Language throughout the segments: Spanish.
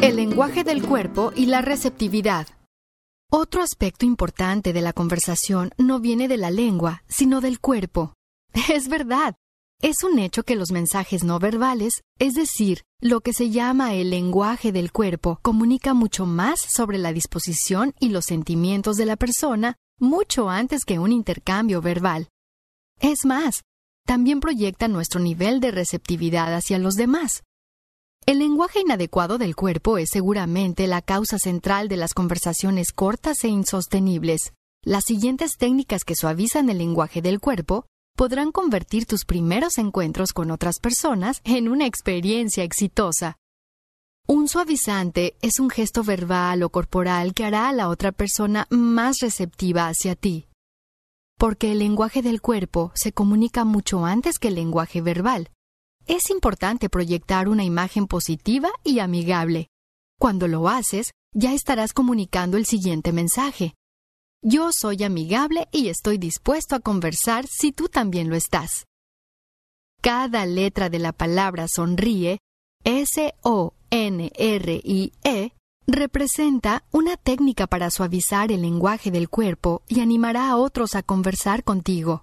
El lenguaje del cuerpo y la receptividad. Otro aspecto importante de la conversación no viene de la lengua, sino del cuerpo. Es verdad. Es un hecho que los mensajes no verbales, es decir, lo que se llama el lenguaje del cuerpo, comunica mucho más sobre la disposición y los sentimientos de la persona mucho antes que un intercambio verbal. Es más, también proyecta nuestro nivel de receptividad hacia los demás. El lenguaje inadecuado del cuerpo es seguramente la causa central de las conversaciones cortas e insostenibles. Las siguientes técnicas que suavizan el lenguaje del cuerpo podrán convertir tus primeros encuentros con otras personas en una experiencia exitosa. Un suavizante es un gesto verbal o corporal que hará a la otra persona más receptiva hacia ti. Porque el lenguaje del cuerpo se comunica mucho antes que el lenguaje verbal. Es importante proyectar una imagen positiva y amigable. Cuando lo haces, ya estarás comunicando el siguiente mensaje. Yo soy amigable y estoy dispuesto a conversar si tú también lo estás. Cada letra de la palabra sonríe, S-O-N-R-I-E, representa una técnica para suavizar el lenguaje del cuerpo y animará a otros a conversar contigo.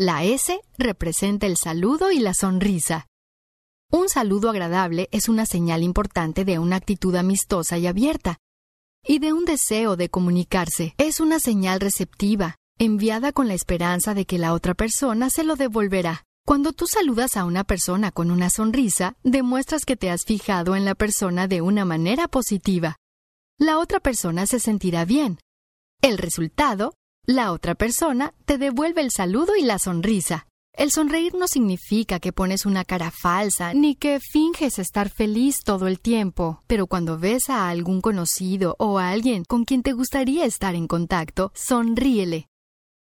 La S representa el saludo y la sonrisa. Un saludo agradable es una señal importante de una actitud amistosa y abierta, y de un deseo de comunicarse. Es una señal receptiva, enviada con la esperanza de que la otra persona se lo devolverá. Cuando tú saludas a una persona con una sonrisa, demuestras que te has fijado en la persona de una manera positiva. La otra persona se sentirá bien. El resultado, la otra persona te devuelve el saludo y la sonrisa. El sonreír no significa que pones una cara falsa ni que finges estar feliz todo el tiempo, pero cuando ves a algún conocido o a alguien con quien te gustaría estar en contacto, sonríele.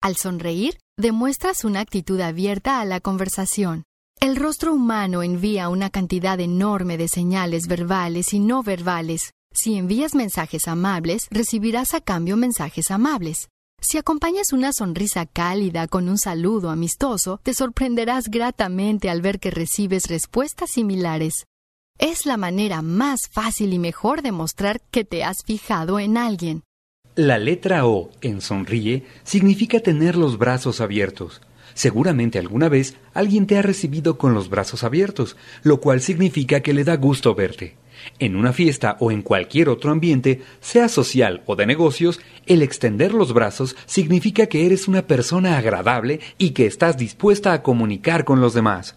Al sonreír, demuestras una actitud abierta a la conversación. El rostro humano envía una cantidad enorme de señales verbales y no verbales. Si envías mensajes amables, recibirás a cambio mensajes amables. Si acompañas una sonrisa cálida con un saludo amistoso, te sorprenderás gratamente al ver que recibes respuestas similares. Es la manera más fácil y mejor de mostrar que te has fijado en alguien. La letra O en sonríe significa tener los brazos abiertos. Seguramente alguna vez alguien te ha recibido con los brazos abiertos, lo cual significa que le da gusto verte. En una fiesta o en cualquier otro ambiente, sea social o de negocios, el extender los brazos significa que eres una persona agradable y que estás dispuesta a comunicar con los demás.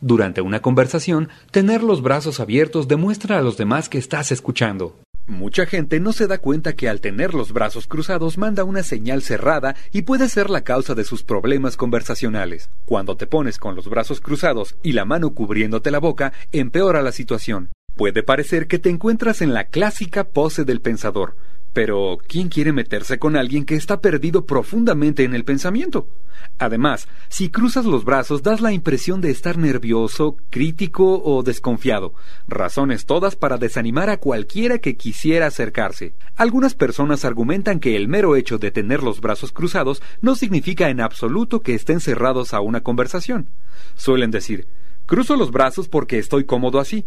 Durante una conversación, tener los brazos abiertos demuestra a los demás que estás escuchando. Mucha gente no se da cuenta que al tener los brazos cruzados manda una señal cerrada y puede ser la causa de sus problemas conversacionales. Cuando te pones con los brazos cruzados y la mano cubriéndote la boca, empeora la situación. Puede parecer que te encuentras en la clásica pose del pensador, pero ¿quién quiere meterse con alguien que está perdido profundamente en el pensamiento? Además, si cruzas los brazos das la impresión de estar nervioso, crítico o desconfiado, razones todas para desanimar a cualquiera que quisiera acercarse. Algunas personas argumentan que el mero hecho de tener los brazos cruzados no significa en absoluto que estén cerrados a una conversación. Suelen decir, cruzo los brazos porque estoy cómodo así.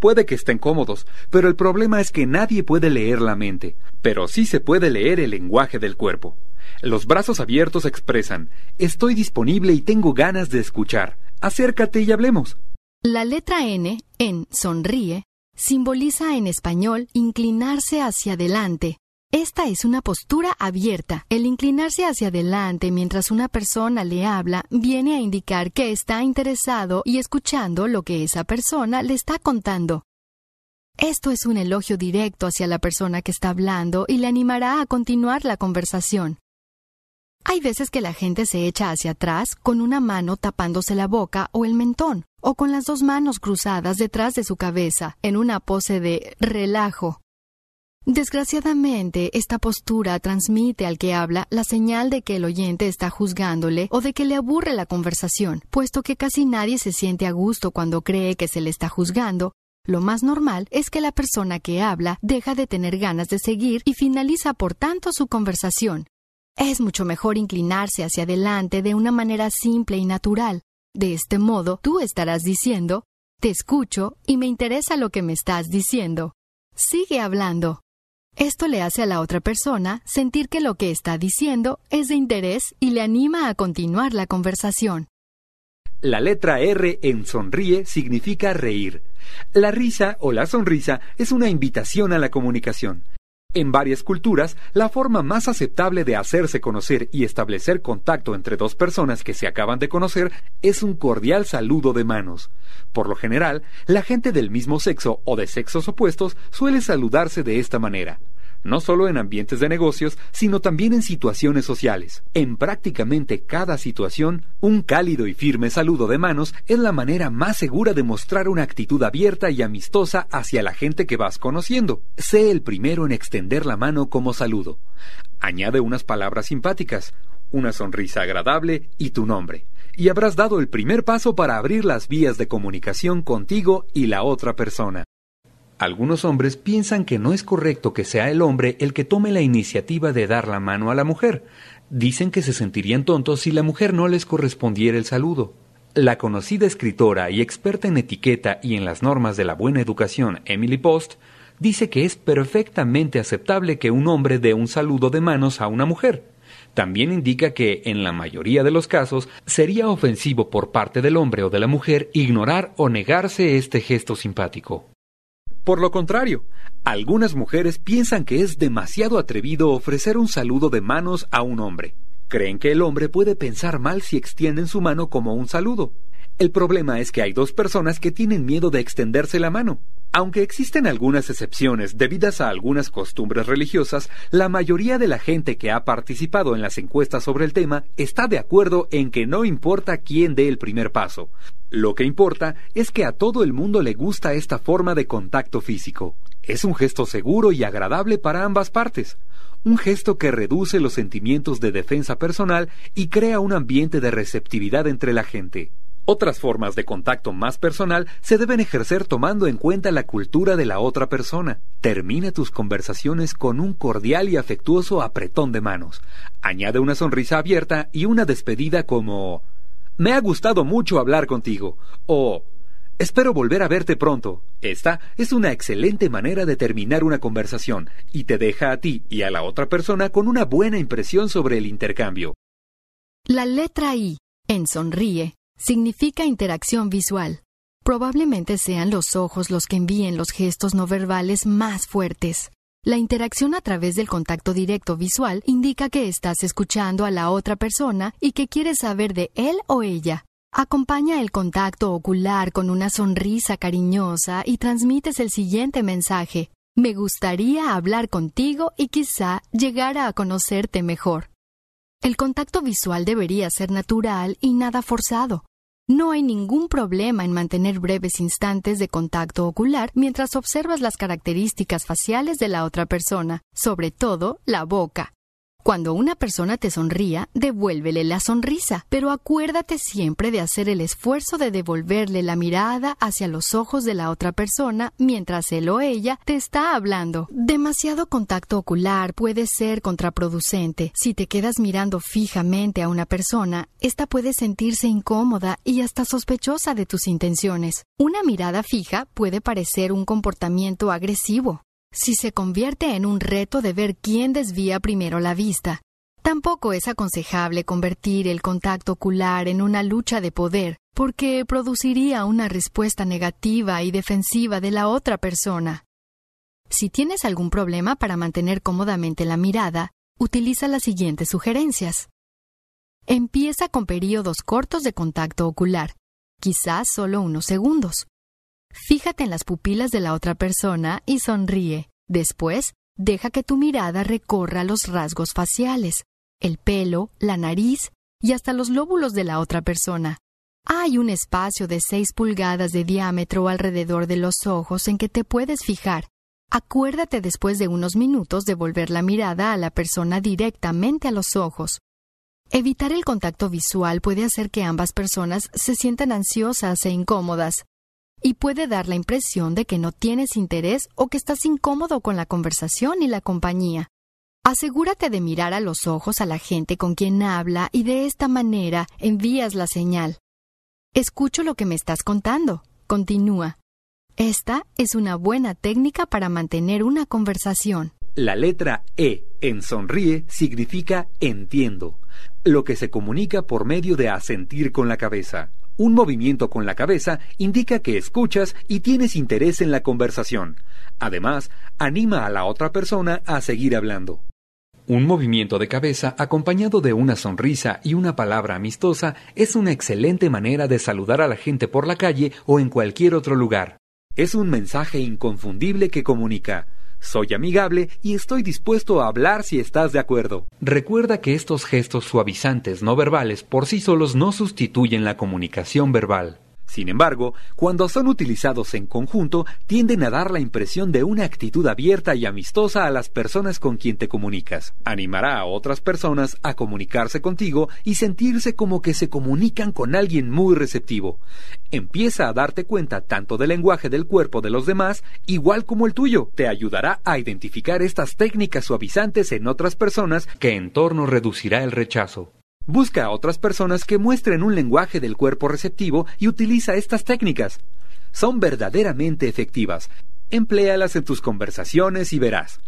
Puede que estén cómodos, pero el problema es que nadie puede leer la mente, pero sí se puede leer el lenguaje del cuerpo. Los brazos abiertos expresan, estoy disponible y tengo ganas de escuchar. Acércate y hablemos. La letra N, en sonríe, simboliza en español inclinarse hacia adelante, esta es una postura abierta. El inclinarse hacia adelante mientras una persona le habla viene a indicar que está interesado y escuchando lo que esa persona le está contando. Esto es un elogio directo hacia la persona que está hablando y le animará a continuar la conversación. Hay veces que la gente se echa hacia atrás con una mano tapándose la boca o el mentón, o con las dos manos cruzadas detrás de su cabeza, en una pose de relajo. Desgraciadamente, esta postura transmite al que habla la señal de que el oyente está juzgándole o de que le aburre la conversación, puesto que casi nadie se siente a gusto cuando cree que se le está juzgando. Lo más normal es que la persona que habla deja de tener ganas de seguir y finaliza por tanto su conversación. Es mucho mejor inclinarse hacia adelante de una manera simple y natural. De este modo, tú estarás diciendo, te escucho y me interesa lo que me estás diciendo. Sigue hablando. Esto le hace a la otra persona sentir que lo que está diciendo es de interés y le anima a continuar la conversación. La letra R en sonríe significa reír. La risa o la sonrisa es una invitación a la comunicación. En varias culturas, la forma más aceptable de hacerse conocer y establecer contacto entre dos personas que se acaban de conocer es un cordial saludo de manos. Por lo general, la gente del mismo sexo o de sexos opuestos suele saludarse de esta manera no solo en ambientes de negocios, sino también en situaciones sociales. En prácticamente cada situación, un cálido y firme saludo de manos es la manera más segura de mostrar una actitud abierta y amistosa hacia la gente que vas conociendo. Sé el primero en extender la mano como saludo. Añade unas palabras simpáticas, una sonrisa agradable y tu nombre. Y habrás dado el primer paso para abrir las vías de comunicación contigo y la otra persona. Algunos hombres piensan que no es correcto que sea el hombre el que tome la iniciativa de dar la mano a la mujer. Dicen que se sentirían tontos si la mujer no les correspondiera el saludo. La conocida escritora y experta en etiqueta y en las normas de la buena educación, Emily Post, dice que es perfectamente aceptable que un hombre dé un saludo de manos a una mujer. También indica que, en la mayoría de los casos, sería ofensivo por parte del hombre o de la mujer ignorar o negarse este gesto simpático. Por lo contrario, algunas mujeres piensan que es demasiado atrevido ofrecer un saludo de manos a un hombre. Creen que el hombre puede pensar mal si extienden su mano como un saludo. El problema es que hay dos personas que tienen miedo de extenderse la mano. Aunque existen algunas excepciones debidas a algunas costumbres religiosas, la mayoría de la gente que ha participado en las encuestas sobre el tema está de acuerdo en que no importa quién dé el primer paso. Lo que importa es que a todo el mundo le gusta esta forma de contacto físico. Es un gesto seguro y agradable para ambas partes un gesto que reduce los sentimientos de defensa personal y crea un ambiente de receptividad entre la gente. Otras formas de contacto más personal se deben ejercer tomando en cuenta la cultura de la otra persona. Termina tus conversaciones con un cordial y afectuoso apretón de manos. Añade una sonrisa abierta y una despedida como Me ha gustado mucho hablar contigo o Espero volver a verte pronto. Esta es una excelente manera de terminar una conversación y te deja a ti y a la otra persona con una buena impresión sobre el intercambio. La letra I en sonríe significa interacción visual. Probablemente sean los ojos los que envíen los gestos no verbales más fuertes. La interacción a través del contacto directo visual indica que estás escuchando a la otra persona y que quieres saber de él o ella. Acompaña el contacto ocular con una sonrisa cariñosa y transmites el siguiente mensaje. Me gustaría hablar contigo y quizá llegar a conocerte mejor. El contacto visual debería ser natural y nada forzado. No hay ningún problema en mantener breves instantes de contacto ocular mientras observas las características faciales de la otra persona, sobre todo la boca. Cuando una persona te sonría, devuélvele la sonrisa, pero acuérdate siempre de hacer el esfuerzo de devolverle la mirada hacia los ojos de la otra persona mientras él o ella te está hablando. Demasiado contacto ocular puede ser contraproducente. Si te quedas mirando fijamente a una persona, esta puede sentirse incómoda y hasta sospechosa de tus intenciones. Una mirada fija puede parecer un comportamiento agresivo, si se convierte en un reto de ver quién desvía primero la vista. Tampoco es aconsejable convertir el contacto ocular en una lucha de poder, porque produciría una respuesta negativa y defensiva de la otra persona. Si tienes algún problema para mantener cómodamente la mirada, utiliza las siguientes sugerencias. Empieza con periodos cortos de contacto ocular, quizás solo unos segundos. Fíjate en las pupilas de la otra persona y sonríe. Después, deja que tu mirada recorra los rasgos faciales, el pelo, la nariz y hasta los lóbulos de la otra persona. Hay un espacio de 6 pulgadas de diámetro alrededor de los ojos en que te puedes fijar. Acuérdate después de unos minutos de volver la mirada a la persona directamente a los ojos. Evitar el contacto visual puede hacer que ambas personas se sientan ansiosas e incómodas y puede dar la impresión de que no tienes interés o que estás incómodo con la conversación y la compañía. Asegúrate de mirar a los ojos a la gente con quien habla y de esta manera envías la señal. Escucho lo que me estás contando. Continúa. Esta es una buena técnica para mantener una conversación. La letra E en sonríe significa entiendo, lo que se comunica por medio de asentir con la cabeza. Un movimiento con la cabeza indica que escuchas y tienes interés en la conversación. Además, anima a la otra persona a seguir hablando. Un movimiento de cabeza acompañado de una sonrisa y una palabra amistosa es una excelente manera de saludar a la gente por la calle o en cualquier otro lugar. Es un mensaje inconfundible que comunica soy amigable y estoy dispuesto a hablar si estás de acuerdo. Recuerda que estos gestos suavizantes no verbales por sí solos no sustituyen la comunicación verbal. Sin embargo, cuando son utilizados en conjunto, tienden a dar la impresión de una actitud abierta y amistosa a las personas con quien te comunicas. Animará a otras personas a comunicarse contigo y sentirse como que se comunican con alguien muy receptivo. Empieza a darte cuenta tanto del lenguaje del cuerpo de los demás, igual como el tuyo. Te ayudará a identificar estas técnicas suavizantes en otras personas que en torno reducirá el rechazo. Busca a otras personas que muestren un lenguaje del cuerpo receptivo y utiliza estas técnicas. Son verdaderamente efectivas. Empléalas en tus conversaciones y verás.